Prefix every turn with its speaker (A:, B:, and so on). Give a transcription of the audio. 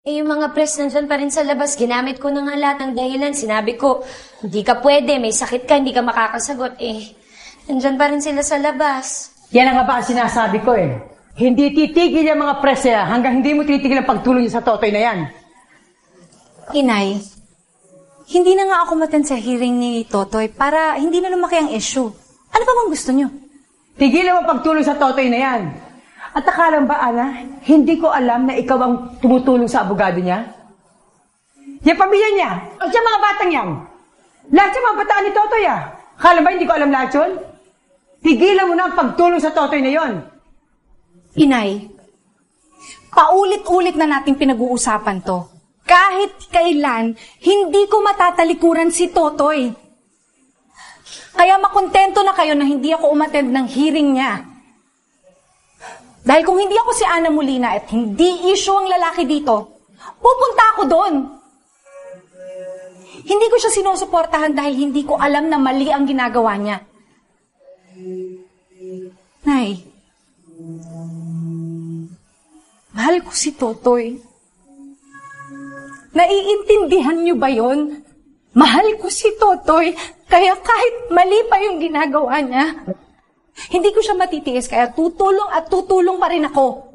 A: Eh, yung mga press nandyan pa rin sa labas, ginamit ko na nga lahat ng dahilan. Sinabi ko, hindi ka pwede, may sakit ka, hindi ka makakasagot. Eh, nandyan pa rin sila sa labas.
B: Yan ang nga ba ang sinasabi ko eh. Hindi titigil yung mga press nila hanggang hindi mo titigil ang pagtulong niya sa totoy na yan.
C: Inay, hindi na nga ako maten sa hearing ni Totoy para hindi na lumaki ang issue. Ano pa bang gusto niyo?
B: Tigilan mo ang pagtulong sa totoy na yan. At akalang ba, Ana, hindi ko alam na ikaw ang tumutulong sa abogado niya? Yung pamilya niya, o siya mga batang yan. Lahat sa mga bataan ni Totoy ah. Akala ba hindi ko alam lahat yun? Tigilan mo na ang pagtulong sa Totoy na yon.
C: Inay, paulit-ulit na nating pinag-uusapan to. Kahit kailan, hindi ko matatalikuran si Totoy. Kaya makontento na kayo na hindi ako umattend ng hearing niya. Dahil kung hindi ako si Ana Molina at hindi issue ang lalaki dito, pupunta ako doon. Hindi ko siya sinusuportahan dahil hindi ko alam na mali ang ginagawa niya. Nay, mahal ko si Totoy. Naiintindihan niyo ba yon? Mahal ko si Totoy, kaya kahit mali pa yung ginagawa niya, hindi ko siya matitiis, kaya tutulong at tutulong pa rin ako.